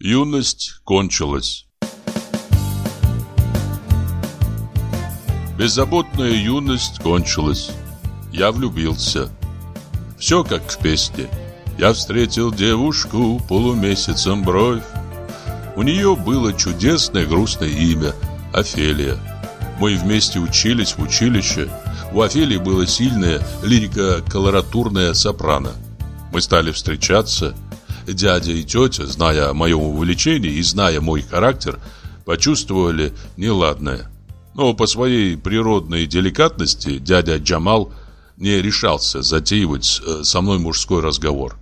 Юность кончилась. Беззаботная юность кончилась. Я влюбился. Все как в песне. Я встретил девушку полумесяцем бровь. У нее было чудесное грустное имя – Офелия. Мы вместе учились в училище. У Офелии было сильное лирико-колоратурное сопрано. Мы стали встречаться. Дядя и тетя, зная о моем увлечении и зная мой характер, почувствовали неладное. Но по своей природной деликатности дядя Джамал не решался затеивать э, со мной мужской разговор.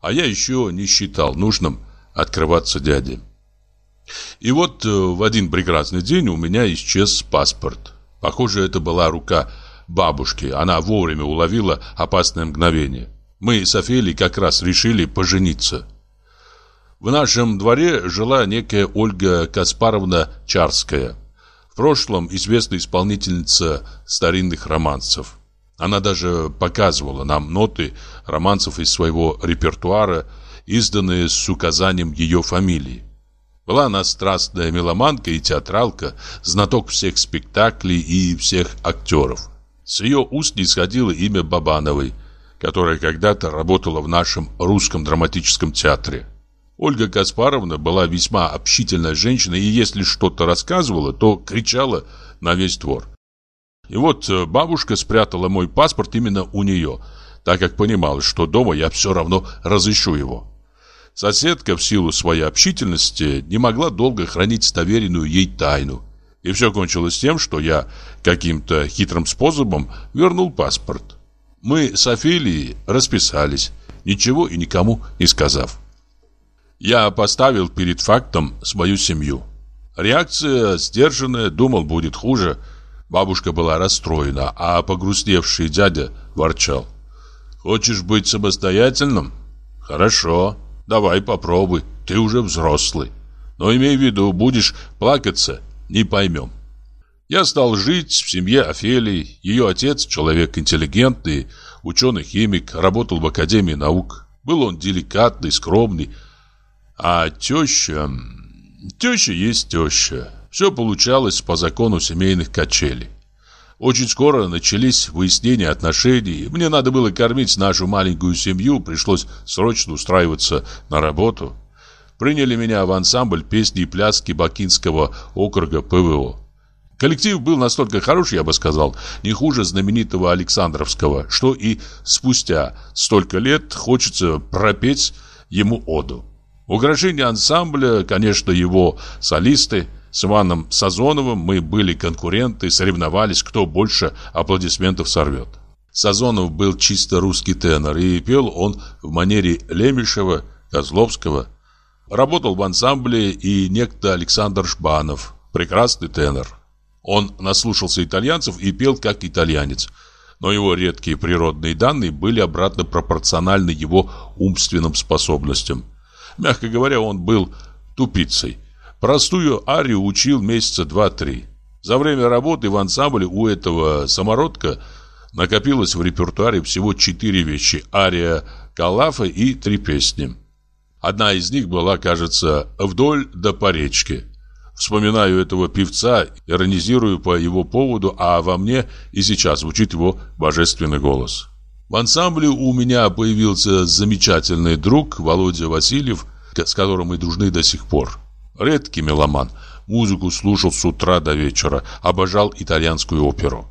А я еще не считал нужным открываться дяде. И вот э, в один прекрасный день у меня исчез паспорт. Похоже, это была рука бабушки. Она вовремя уловила опасное мгновение. Мы с Офелией как раз решили пожениться. В нашем дворе жила некая Ольга Каспаровна Чарская. В прошлом известная исполнительница старинных романсов. Она даже показывала нам ноты романсов из своего репертуара, изданные с указанием ее фамилии. Была она страстная меломанка и театралка, знаток всех спектаклей и всех актеров. С ее уст не сходило имя Бабановой, которая когда-то работала в нашем русском драматическом театре. Ольга Каспаровна была весьма общительная женщина, и если что-то рассказывала, то кричала на весь двор. И вот э, бабушка спрятала мой паспорт именно у нее, так как понимала, что дома я все равно разыщу его. Соседка в силу своей общительности не могла долго хранить доверенную ей тайну. И все кончилось тем, что я каким-то хитрым способом вернул паспорт. Мы с Офелией расписались, ничего и никому не сказав. Я поставил перед фактом свою семью. Реакция сдержанная, думал, будет хуже – Бабушка была расстроена, а погрустневший дядя ворчал. «Хочешь быть самостоятельным? Хорошо, давай попробуй, ты уже взрослый. Но имей в виду, будешь плакаться, не поймем». Я стал жить в семье Офелии. Ее отец, человек интеллигентный, ученый-химик, работал в Академии наук. Был он деликатный, скромный. А теща... Теща есть теща. Все получалось по закону семейных качелей. Очень скоро начались выяснения отношений. Мне надо было кормить нашу маленькую семью, пришлось срочно устраиваться на работу. Приняли меня в ансамбль песни и пляски Бакинского округа ПВО. Коллектив был настолько хорош, я бы сказал, не хуже знаменитого Александровского, что и спустя столько лет хочется пропеть ему оду. Украшение ансамбля, конечно, его солисты – с Иваном Сазоновым мы были конкуренты, соревновались, кто больше аплодисментов сорвет. Сазонов был чисто русский тенор, и пел он в манере Лемешева, Козловского. Работал в ансамбле и некто Александр Шбанов, прекрасный тенор. Он наслушался итальянцев и пел как итальянец, но его редкие природные данные были обратно пропорциональны его умственным способностям. Мягко говоря, он был тупицей – Простую арию учил месяца два-три. За время работы в ансамбле у этого самородка накопилось в репертуаре всего четыре вещи. Ария Калафа и три песни. Одна из них была, кажется, «Вдоль да по речке». Вспоминаю этого певца, иронизирую по его поводу, а во мне и сейчас звучит его божественный голос. В ансамбле у меня появился замечательный друг Володя Васильев, с которым мы дружны до сих пор. Редкий меломан. Музыку слушал с утра до вечера. Обожал итальянскую оперу.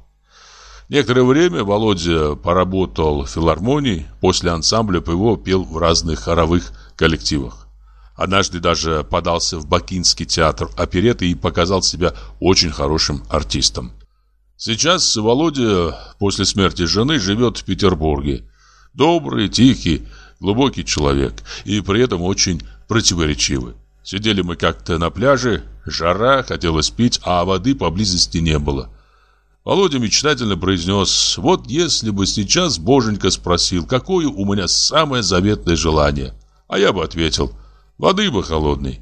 Некоторое время Володя поработал в филармонии. После ансамбля ПВО пел в разных хоровых коллективах. Однажды даже подался в Бакинский театр опереты и показал себя очень хорошим артистом. Сейчас Володя после смерти жены живет в Петербурге. Добрый, тихий, глубокий человек и при этом очень противоречивый. Сидели мы как-то на пляже, жара, хотелось пить, а воды поблизости не было. Володя мечтательно произнес, вот если бы сейчас Боженька спросил, какое у меня самое заветное желание. А я бы ответил, воды бы холодной.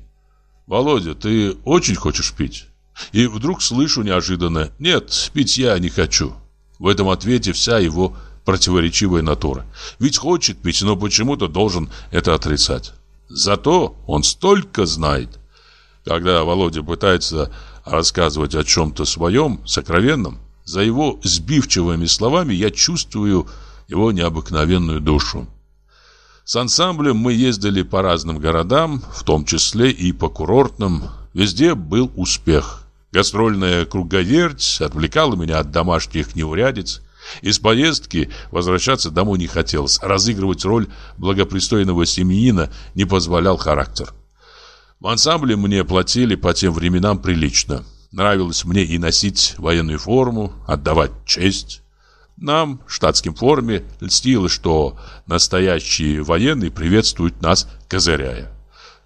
Володя, ты очень хочешь пить? И вдруг слышу неожиданно, нет, пить я не хочу. В этом ответе вся его противоречивая натура. Ведь хочет пить, но почему-то должен это отрицать. Зато он столько знает. Когда Володя пытается рассказывать о чем-то своем, сокровенном, за его сбивчивыми словами я чувствую его необыкновенную душу. С ансамблем мы ездили по разным городам, в том числе и по курортным. Везде был успех. Гастрольная круговерть отвлекала меня от домашних неурядиц. Из поездки возвращаться домой не хотелось. Разыгрывать роль благопристойного семьянина не позволял характер. В ансамбле мне платили по тем временам прилично. Нравилось мне и носить военную форму, отдавать честь. Нам, штатским форме, льстило, что настоящие военные приветствуют нас, козыряя.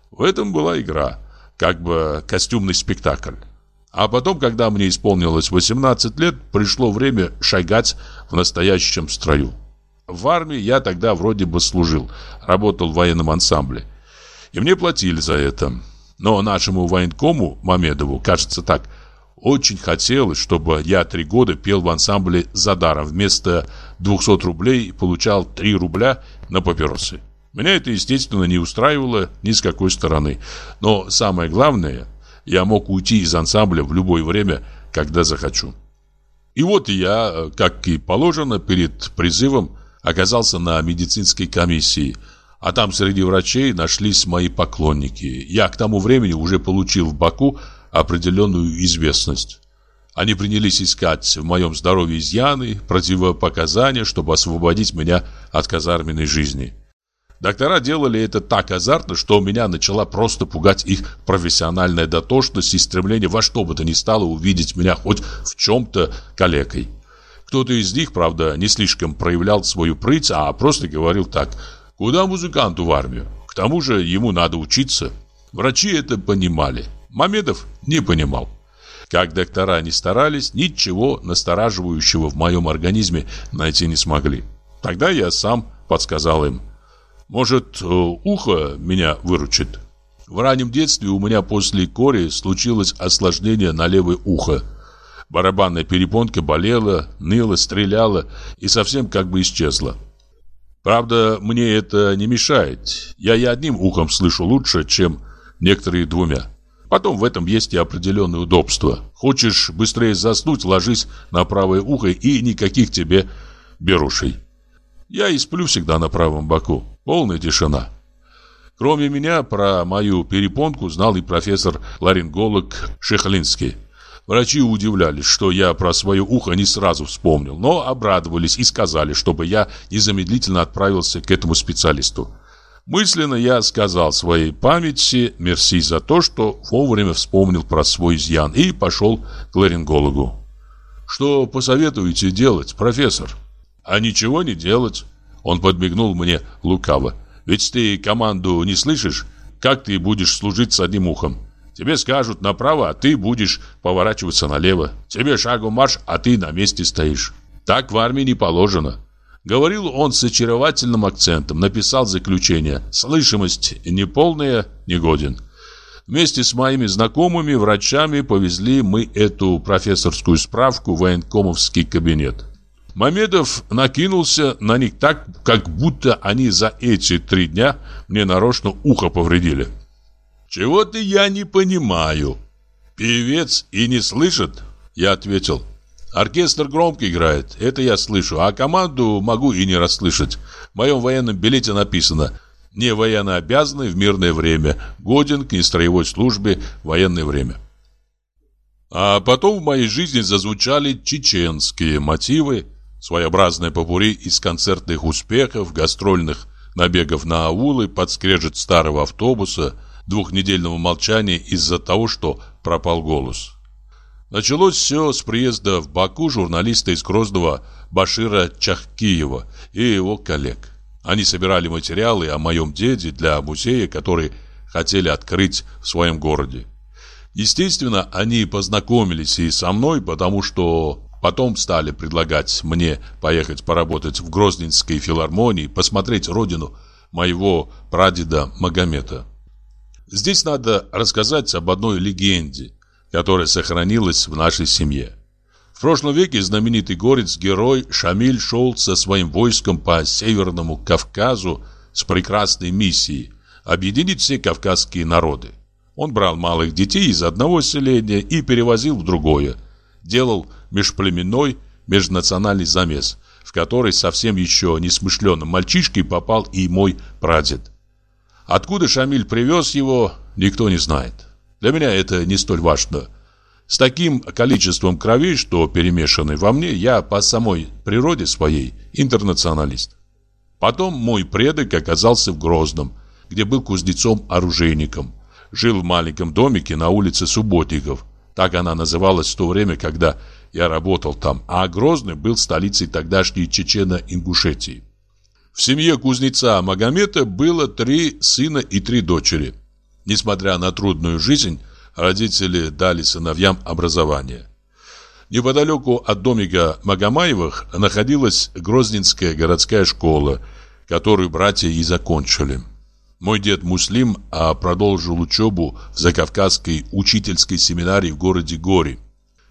В этом была игра, как бы костюмный спектакль. А потом, когда мне исполнилось 18 лет, пришло время шагать в настоящем строю. В армии я тогда вроде бы служил, работал в военном ансамбле. И мне платили за это. Но нашему военкому, Мамедову, кажется так, очень хотелось, чтобы я три года пел в ансамбле за даром. Вместо 200 рублей получал 3 рубля на папиросы. Меня это, естественно, не устраивало ни с какой стороны. Но самое главное, я мог уйти из ансамбля в любое время, когда захочу. И вот я, как и положено, перед призывом оказался на медицинской комиссии – а там среди врачей нашлись мои поклонники. Я к тому времени уже получил в Баку определенную известность. Они принялись искать в моем здоровье изъяны, противопоказания, чтобы освободить меня от казарменной жизни. Доктора делали это так азартно, что меня начала просто пугать их профессиональная дотошность и стремление во что бы то ни стало увидеть меня хоть в чем-то калекой. Кто-то из них, правда, не слишком проявлял свою прыть, а просто говорил так – Куда музыканту в армию? К тому же ему надо учиться. Врачи это понимали. Мамедов не понимал. Как доктора не старались, ничего настораживающего в моем организме найти не смогли. Тогда я сам подсказал им. Может, э, ухо меня выручит? В раннем детстве у меня после кори случилось осложнение на левое ухо. Барабанная перепонка болела, ныла, стреляла и совсем как бы исчезла. Правда, мне это не мешает. Я и одним ухом слышу лучше, чем некоторые двумя. Потом в этом есть и определенное удобство. Хочешь быстрее заснуть, ложись на правое ухо и никаких тебе берушей. Я и сплю всегда на правом боку. Полная тишина. Кроме меня, про мою перепонку знал и профессор-ларинголог Шехлинский. Врачи удивлялись, что я про свое ухо не сразу вспомнил, но обрадовались и сказали, чтобы я незамедлительно отправился к этому специалисту. Мысленно я сказал своей памяти мерси за то, что вовремя вспомнил про свой изъян и пошел к ларингологу. «Что посоветуете делать, профессор?» «А ничего не делать», — он подмигнул мне лукаво. «Ведь ты команду не слышишь? Как ты будешь служить с одним ухом?» Тебе скажут направо, а ты будешь поворачиваться налево. Тебе шагом марш, а ты на месте стоишь. Так в армии не положено. Говорил он с очаровательным акцентом, написал заключение. Слышимость неполная, негоден. Вместе с моими знакомыми врачами повезли мы эту профессорскую справку в военкомовский кабинет. Мамедов накинулся на них так, как будто они за эти три дня мне нарочно ухо повредили. «Чего-то я не понимаю. Певец и не слышит?» Я ответил. «Оркестр громко играет, это я слышу, а команду могу и не расслышать. В моем военном билете написано «Не военно обязанный в мирное время, годен к нестроевой службе в военное время». А потом в моей жизни зазвучали чеченские мотивы, своеобразное попури из концертных успехов, гастрольных набегов на аулы, подскрежет старого автобуса – двухнедельного молчания из-за того, что пропал голос. Началось все с приезда в Баку журналиста из Грозного Башира Чахкиева и его коллег. Они собирали материалы о моем деде для музея, который хотели открыть в своем городе. Естественно, они познакомились и со мной, потому что потом стали предлагать мне поехать поработать в Грозненской филармонии, посмотреть родину моего прадеда Магомета. Здесь надо рассказать об одной легенде, которая сохранилась в нашей семье. В прошлом веке знаменитый горец-герой Шамиль шел со своим войском по Северному Кавказу с прекрасной миссией объединить все кавказские народы. Он брал малых детей из одного селения и перевозил в другое. Делал межплеменной, межнациональный замес, в который совсем еще несмышленным мальчишкой попал и мой прадед. Откуда Шамиль привез его, никто не знает. Для меня это не столь важно. С таким количеством крови, что перемешаны во мне, я по самой природе своей интернационалист. Потом мой предок оказался в Грозном, где был кузнецом-оружейником. Жил в маленьком домике на улице Субботников. Так она называлась в то время, когда я работал там, а Грозный был столицей тогдашней Чечено-Ингушетии. В семье кузнеца Магомета было три сына и три дочери. Несмотря на трудную жизнь, родители дали сыновьям образование. Неподалеку от домика Магомаевых находилась Грозненская городская школа, которую братья и закончили. Мой дед Муслим а продолжил учебу в Закавказской учительской семинарии в городе Гори.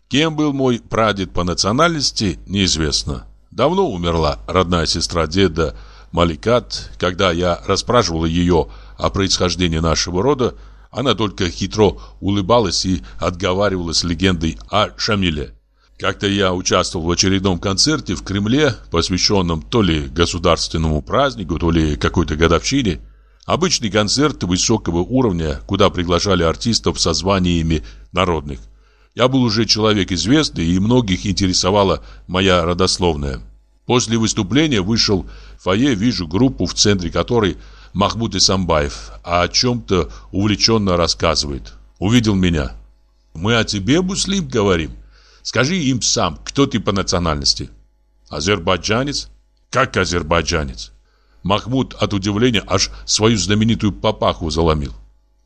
Кем был мой прадед по национальности, неизвестно. Давно умерла родная сестра деда Маликат. Когда я расспрашивал ее о происхождении нашего рода, она только хитро улыбалась и отговаривалась легендой о Шамиле. Как-то я участвовал в очередном концерте в Кремле, посвященном то ли государственному празднику, то ли какой-то годовщине. Обычный концерт высокого уровня, куда приглашали артистов со званиями народных. Я был уже человек известный, и многих интересовала моя родословная. После выступления вышел в фойе, вижу группу, в центре которой Махмуд Исамбаев, о чем-то увлеченно рассказывает. Увидел меня. «Мы о тебе, Муслим, говорим. Скажи им сам, кто ты по национальности?» «Азербайджанец?» «Как азербайджанец?» Махмуд от удивления аж свою знаменитую папаху заломил.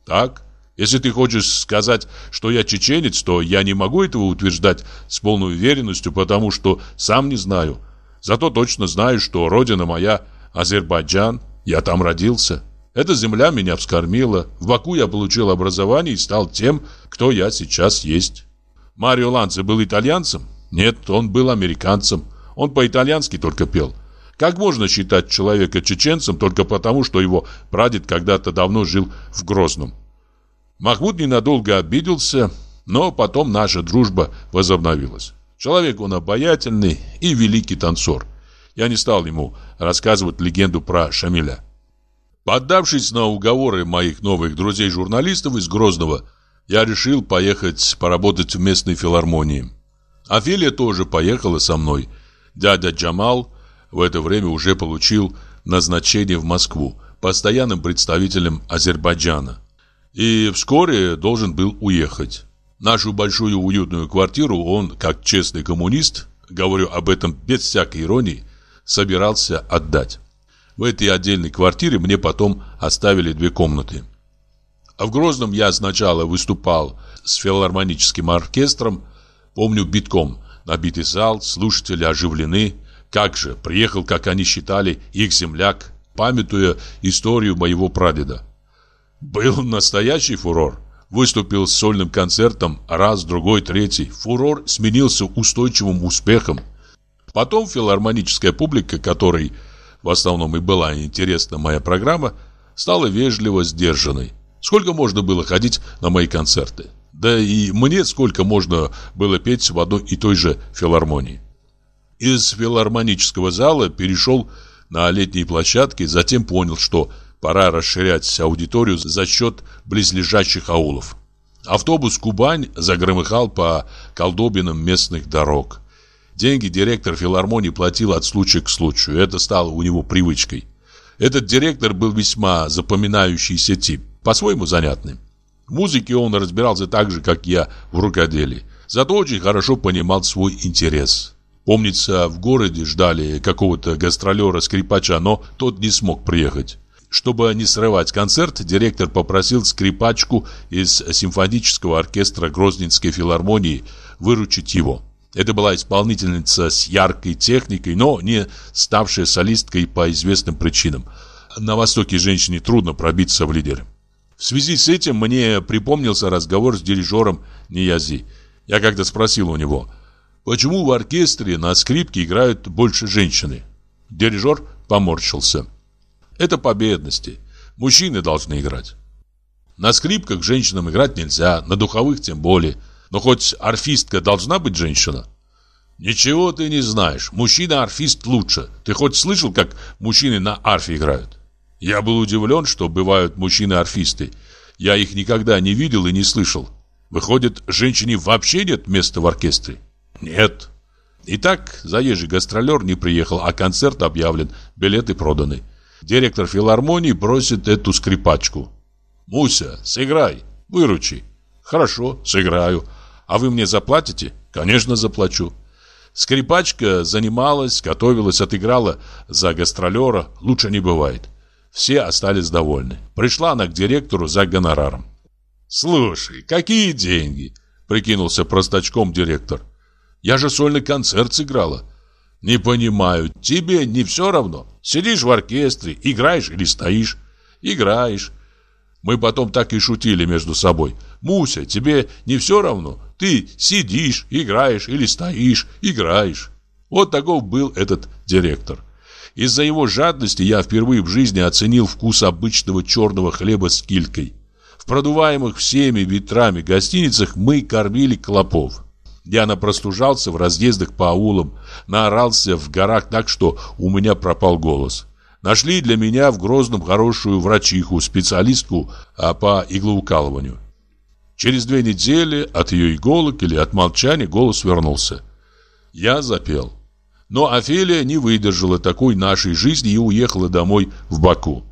Так, если ты хочешь сказать, что я чеченец, то я не могу этого утверждать с полной уверенностью, потому что сам не знаю. Зато точно знаю, что родина моя Азербайджан, я там родился. Эта земля меня вскормила. В Баку я получил образование и стал тем, кто я сейчас есть. Марио Ланце был итальянцем? Нет, он был американцем. Он по-итальянски только пел. Как можно считать человека чеченцем только потому, что его прадед когда-то давно жил в Грозном? Махмуд ненадолго обиделся, но потом наша дружба возобновилась. Человек он обаятельный и великий танцор. Я не стал ему рассказывать легенду про Шамиля. Поддавшись на уговоры моих новых друзей-журналистов из Грозного, я решил поехать поработать в местной филармонии. Офелия тоже поехала со мной. Дядя Джамал в это время уже получил назначение в Москву постоянным представителем Азербайджана. И вскоре должен был уехать. Нашу большую уютную квартиру он, как честный коммунист, говорю об этом без всякой иронии, собирался отдать. В этой отдельной квартире мне потом оставили две комнаты. А в Грозном я сначала выступал с филармоническим оркестром, помню битком, набитый зал, слушатели оживлены, как же, приехал, как они считали, их земляк, памятуя историю моего прадеда. Был настоящий фурор. Выступил с сольным концертом раз, другой, третий. Фурор сменился устойчивым успехом. Потом филармоническая публика, которой в основном и была интересна моя программа, стала вежливо сдержанной. Сколько можно было ходить на мои концерты? Да и мне сколько можно было петь в одной и той же филармонии. Из филармонического зала перешел на летние площадки, затем понял, что пора расширять аудиторию за счет близлежащих аулов. Автобус «Кубань» загромыхал по колдобинам местных дорог. Деньги директор филармонии платил от случая к случаю. Это стало у него привычкой. Этот директор был весьма запоминающийся тип, по-своему занятный. В музыке он разбирался так же, как я в рукоделии. Зато очень хорошо понимал свой интерес. Помнится, в городе ждали какого-то гастролера-скрипача, но тот не смог приехать. Чтобы не срывать концерт, директор попросил скрипачку из симфонического оркестра Грозненской филармонии выручить его. Это была исполнительница с яркой техникой, но не ставшая солисткой по известным причинам. На Востоке женщине трудно пробиться в лидеры. В связи с этим мне припомнился разговор с дирижером Ниязи. Я как-то спросил у него – Почему в оркестре на скрипке играют больше женщины? Дирижер поморщился. Это по бедности. Мужчины должны играть. На скрипках женщинам играть нельзя, на духовых тем более. Но хоть арфистка должна быть женщина. Ничего ты не знаешь. Мужчина-арфист лучше. Ты хоть слышал, как мужчины на арфе играют? Я был удивлен, что бывают мужчины-арфисты. Я их никогда не видел и не слышал. Выходит, женщине вообще нет места в оркестре? Нет. Итак, заезжий гастролер не приехал, а концерт объявлен, билеты проданы. Директор филармонии просит эту скрипачку. «Муся, сыграй, выручи». «Хорошо, сыграю. А вы мне заплатите?» «Конечно, заплачу». Скрипачка занималась, готовилась, отыграла за гастролера. Лучше не бывает. Все остались довольны. Пришла она к директору за гонораром. «Слушай, какие деньги?» – прикинулся простачком директор. «Я же сольный концерт сыграла». «Не понимаю, тебе не все равно? Сидишь в оркестре, играешь или стоишь?» «Играешь». Мы потом так и шутили между собой. «Муся, тебе не все равно? Ты сидишь, играешь или стоишь, играешь». Вот таков был этот директор. Из-за его жадности я впервые в жизни оценил вкус обычного черного хлеба с килькой. В продуваемых всеми ветрами гостиницах мы кормили клопов. Я напростужался в разъездах по аулам, наорался в горах так, что у меня пропал голос. Нашли для меня в Грозном хорошую врачиху, специалистку а по иглоукалыванию. Через две недели от ее иголок или от молчания голос вернулся. Я запел. Но Офелия не выдержала такой нашей жизни и уехала домой в Баку.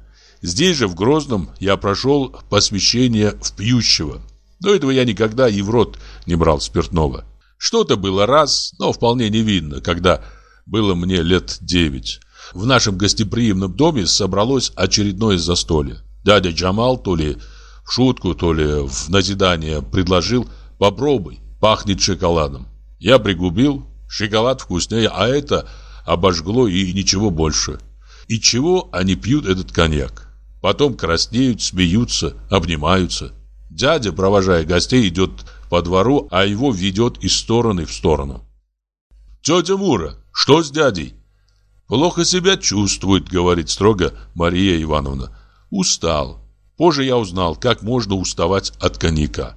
Здесь же, в Грозном, я прошел посвящение в пьющего. До этого я никогда и в рот не брал спиртного. Что-то было раз, но вполне невинно, когда было мне лет девять. В нашем гостеприимном доме собралось очередное застолье. Дядя Джамал то ли шутку, то ли в назидание предложил «Попробуй, пахнет шоколадом». Я пригубил, шоколад вкуснее, а это обожгло и ничего больше. И чего они пьют этот коньяк? Потом краснеют, смеются, обнимаются. Дядя, провожая гостей, идет по двору, а его ведет из стороны в сторону. «Тетя Мура, что с дядей?» «Плохо себя чувствует», — говорит строго Мария Ивановна. «Устал. Позже я узнал, как можно уставать от коньяка.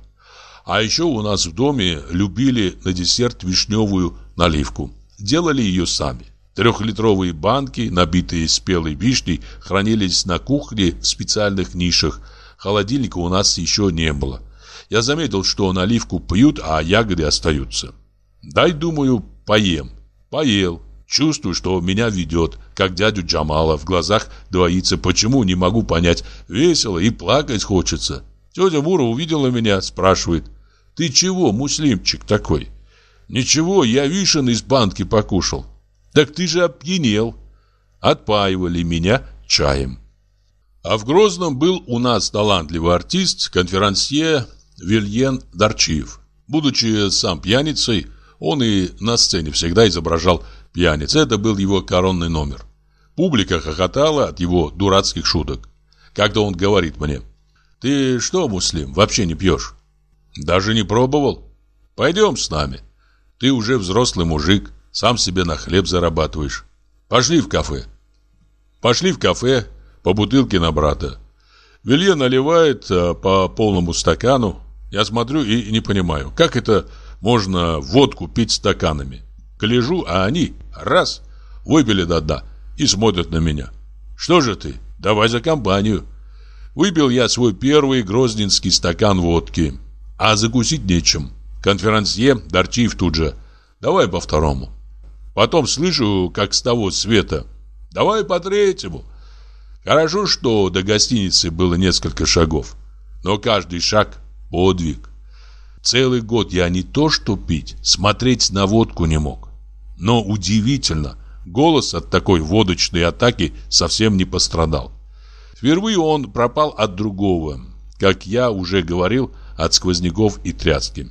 А еще у нас в доме любили на десерт вишневую наливку. Делали ее сами. Трехлитровые банки, набитые спелой вишней, хранились на кухне в специальных нишах. Холодильника у нас еще не было. Я заметил, что наливку пьют, а ягоды остаются. Дай, думаю, поем. Поел. Чувствую, что меня ведет, как дядю Джамала. В глазах двоится. Почему, не могу понять. Весело и плакать хочется. Тетя Мура увидела меня, спрашивает. Ты чего, муслимчик такой? Ничего, я вишен из банки покушал. Так ты же опьянел. Отпаивали меня чаем. А в Грозном был у нас талантливый артист, конферансье Вильен Дарчиев. Будучи сам пьяницей, он и на сцене всегда изображал пьяниц. Это был его коронный номер. Публика хохотала от его дурацких шуток. Когда он говорит мне, «Ты что, Муслим, вообще не пьешь?» «Даже не пробовал. Пойдем с нами. Ты уже взрослый мужик, сам себе на хлеб зарабатываешь. Пошли в кафе. Пошли в кафе, по бутылке на брата. Вилье наливает а, по полному стакану. Я смотрю и не понимаю, как это можно водку пить стаканами. Гляжу, а они, раз, выпили до дна и смотрят на меня. Что же ты? Давай за компанию. Выпил я свой первый грозненский стакан водки, а закусить нечем. Конферансье Дарчиев тут же. Давай по второму. Потом слышу, как с того света. Давай по третьему. Хорошо, что до гостиницы было несколько шагов. Но каждый шаг – подвиг. Целый год я не то что пить, смотреть на водку не мог. Но удивительно, голос от такой водочной атаки совсем не пострадал. Впервые он пропал от другого, как я уже говорил, от сквозняков и тряски.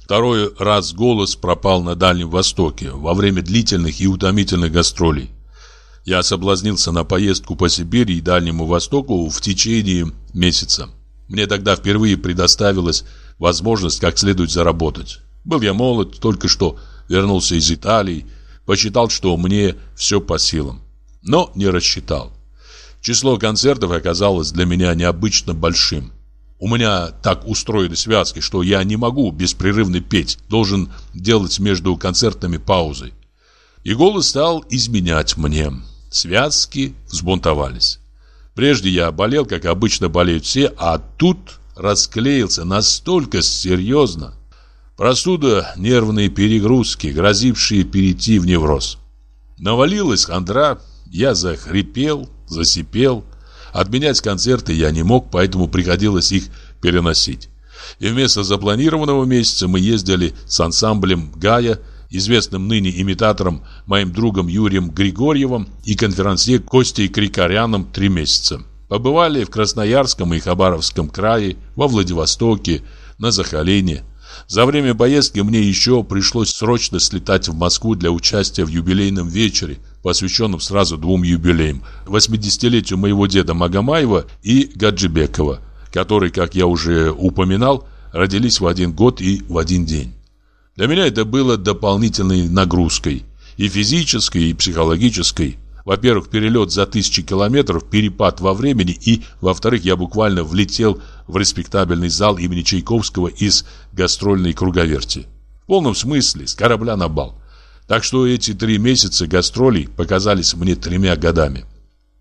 Второй раз голос пропал на Дальнем Востоке во время длительных и утомительных гастролей. Я соблазнился на поездку по Сибири и Дальнему Востоку в течение месяца. Мне тогда впервые предоставилась возможность как следует заработать. Был я молод, только что вернулся из Италии, посчитал, что мне все по силам. Но не рассчитал. Число концертов оказалось для меня необычно большим. У меня так устроены связки, что я не могу беспрерывно петь, должен делать между концертами паузы. И голос стал изменять мне. Связки взбунтовались. Прежде я болел, как обычно болеют все, а тут расклеился настолько серьезно. Простуда, нервные перегрузки, грозившие перейти в невроз. Навалилась хандра, я захрипел, засипел. Отменять концерты я не мог, поэтому приходилось их переносить. И вместо запланированного месяца мы ездили с ансамблем «Гая», известным ныне имитатором, моим другом Юрием Григорьевым и конферансье Костей Крикаряном три месяца. Побывали в Красноярском и Хабаровском крае, во Владивостоке, на Захалине. За время поездки мне еще пришлось срочно слетать в Москву для участия в юбилейном вечере, посвященном сразу двум юбилеям – 80-летию моего деда Магомаева и Гаджибекова, которые, как я уже упоминал, родились в один год и в один день. Для меня это было дополнительной нагрузкой и физической, и психологической. Во-первых, перелет за тысячи километров, перепад во времени, и, во-вторых, я буквально влетел в респектабельный зал имени Чайковского из гастрольной круговерти. В полном смысле, с корабля на бал. Так что эти три месяца гастролей показались мне тремя годами.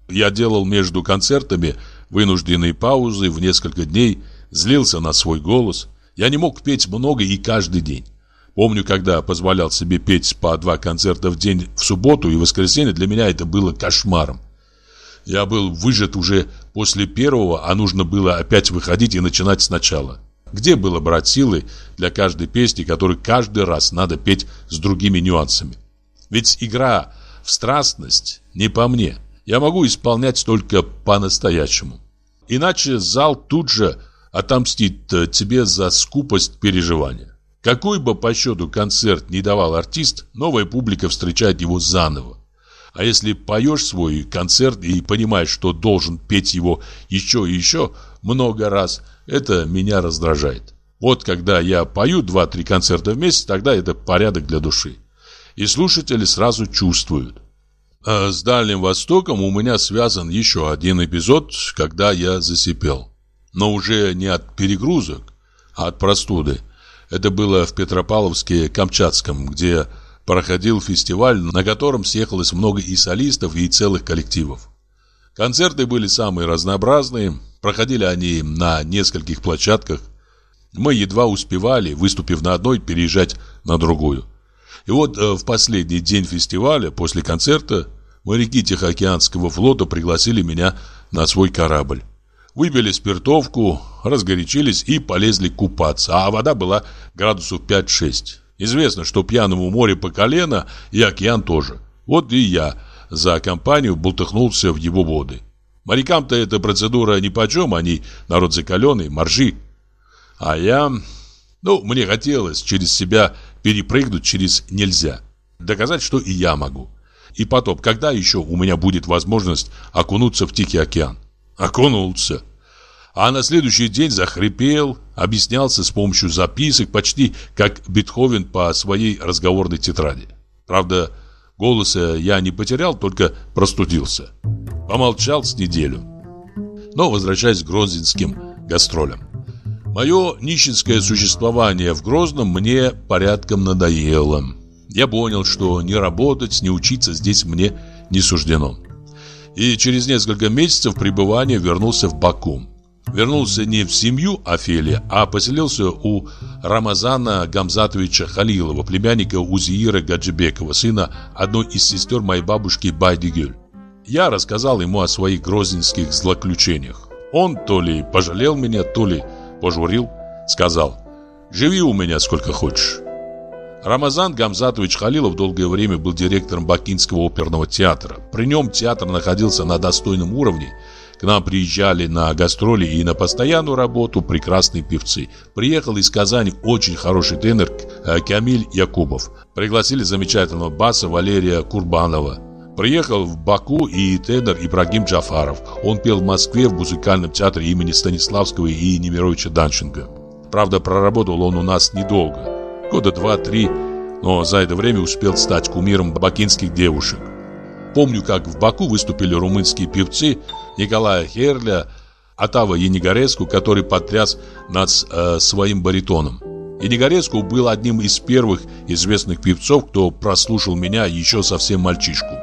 Я делал между концертами вынужденные паузы в несколько дней, злился на свой голос. Я не мог петь много и каждый день. Помню, когда позволял себе петь по два концерта в день в субботу и воскресенье, для меня это было кошмаром. Я был выжат уже после первого, а нужно было опять выходить и начинать сначала. Где было брать силы для каждой песни, которую каждый раз надо петь с другими нюансами? Ведь игра в страстность не по мне. Я могу исполнять только по-настоящему. Иначе зал тут же отомстит тебе за скупость переживания. Какой бы по счету концерт не давал артист, новая публика встречает его заново. А если поешь свой концерт и понимаешь, что должен петь его еще и еще много раз, это меня раздражает. Вот когда я пою 2-3 концерта в месяц, тогда это порядок для души. И слушатели сразу чувствуют. А с Дальним Востоком у меня связан еще один эпизод, когда я засипел. Но уже не от перегрузок, а от простуды. Это было в Петропавловске-Камчатском, где проходил фестиваль, на котором съехалось много и солистов, и целых коллективов. Концерты были самые разнообразные, проходили они на нескольких площадках. Мы едва успевали, выступив на одной, переезжать на другую. И вот э, в последний день фестиваля, после концерта, моряки Тихоокеанского флота пригласили меня на свой корабль. Выпили спиртовку, разгорячились и полезли купаться, а вода была градусов 5-6. Известно, что пьяному море по колено и океан тоже. Вот и я за компанию бултыхнулся в его воды. Морякам-то эта процедура нипочем, они народ закаленный, моржи. А я... Ну, мне хотелось через себя перепрыгнуть через нельзя. Доказать, что и я могу. И потом, когда еще у меня будет возможность окунуться в Тихий океан? Окунулся. А на следующий день захрипел, объяснялся с помощью записок, почти как Бетховен по своей разговорной тетради. Правда, голоса я не потерял, только простудился. Помолчал с неделю. Но возвращаясь к грозненским гастролям. Мое нищенское существование в Грозном мне порядком надоело. Я понял, что не работать, не учиться здесь мне не суждено и через несколько месяцев пребывания вернулся в Баку. Вернулся не в семью Офелия, а поселился у Рамазана Гамзатовича Халилова, племянника Узиира Гаджибекова, сына одной из сестер моей бабушки Байдигюль. Я рассказал ему о своих грозненских злоключениях. Он то ли пожалел меня, то ли пожурил, сказал «Живи у меня сколько хочешь». Рамазан Гамзатович Халилов долгое время был директором Бакинского оперного театра. При нем театр находился на достойном уровне. К нам приезжали на гастроли и на постоянную работу прекрасные певцы. Приехал из Казани очень хороший тенор э, Камиль Якубов. Пригласили замечательного баса Валерия Курбанова. Приехал в Баку и тенор Ибрагим Джафаров. Он пел в Москве в музыкальном театре имени Станиславского и Немировича Данченко. Правда, проработал он у нас недолго года два-три, но за это время успел стать кумиром бакинских девушек. Помню, как в Баку выступили румынские певцы Николая Херля, Атава Янигореску, который потряс над э, своим баритоном. Янигореску был одним из первых известных певцов, кто прослушал меня еще совсем мальчишку.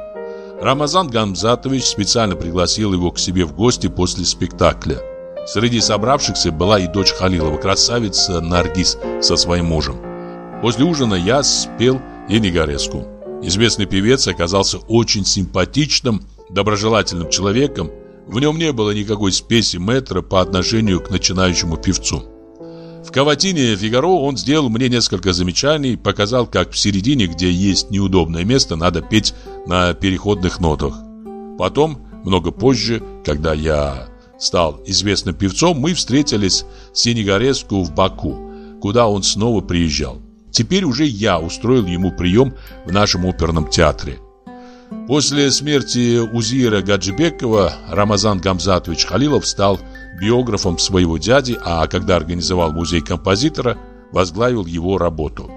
Рамазан Гамзатович специально пригласил его к себе в гости после спектакля. Среди собравшихся была и дочь Халилова, красавица Наргиз со своим мужем. После ужина я спел Янигореску. Известный певец оказался очень симпатичным, доброжелательным человеком. В нем не было никакой спеси метра по отношению к начинающему певцу. В каватине «Фигаро» он сделал мне несколько замечаний, показал, как в середине, где есть неудобное место, надо петь на переходных нотах. Потом, много позже, когда я стал известным певцом, мы встретились с Сенегареску в Баку, куда он снова приезжал. Теперь уже я устроил ему прием в нашем оперном театре. После смерти Узира Гаджибекова Рамазан Гамзатович Халилов стал биографом своего дяди, а когда организовал музей композитора, возглавил его работу.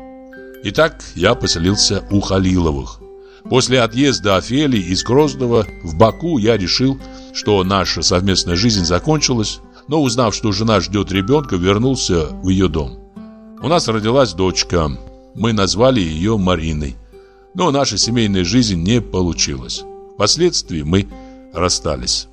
Итак, я поселился у Халиловых. После отъезда Офелии из Грозного в Баку я решил, что наша совместная жизнь закончилась, но узнав, что жена ждет ребенка, вернулся в ее дом. У нас родилась дочка. Мы назвали ее Мариной. Но наша семейная жизнь не получилась. Впоследствии мы расстались.